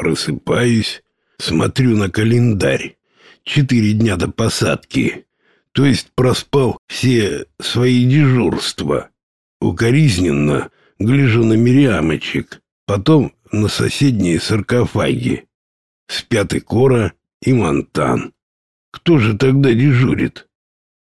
Просыпаюсь, смотрю на календарь. Четыре дня до посадки. То есть проспал все свои дежурства. Укоризненно гляжу на Мириамочек, потом на соседние саркофаги. Спят и Кора, и Монтан. Кто же тогда дежурит?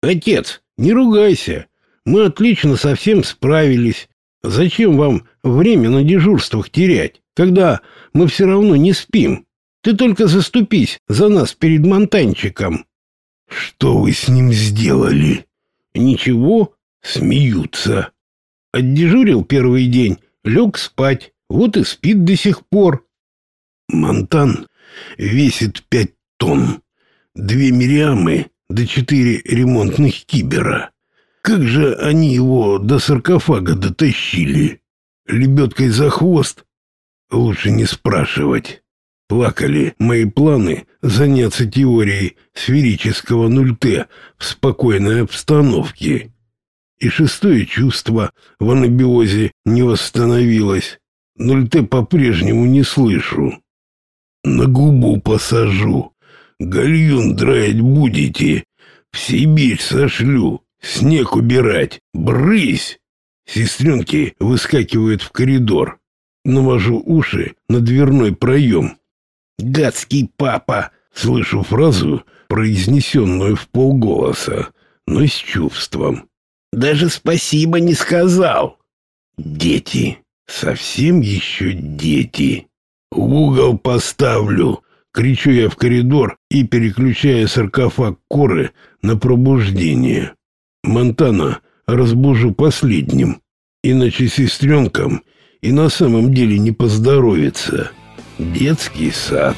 Отец, не ругайся. Мы отлично совсем справились. Зачем вам время на дежурствах терять, когда мы все равно не спим? Ты только заступись за нас перед Монтанчиком. Что вы с ним сделали? Ничего, смеются. Отдежурил первый день, лег спать, вот и спит до сих пор. Монтан весит пять тонн, две Мириамы да четыре ремонтных кибера. Как же они его до саркофага дотащили? Лебедкой за хвост? Лучше не спрашивать. Плакали мои планы заняться теорией сферического 0Т в спокойной обстановке. И шестое чувство в анабиозе не восстановилось. 0Т по-прежнему не слышу. На губу посажу. Гальюн драить будете. В Сибирь сошлю. Снег убирать. Брысь! Сестренки выскакивают в коридор. Навожу уши на дверной проем. «Гадский папа!» Слышу фразу, произнесенную в полголоса, но с чувством. «Даже спасибо не сказал!» «Дети! Совсем еще дети!» «В угол поставлю!» Кричу я в коридор и переключая саркофаг коры на пробуждение. Монтана разбужу последним, иначе сестренкам и на самом деле не поздоровится. Детский сад».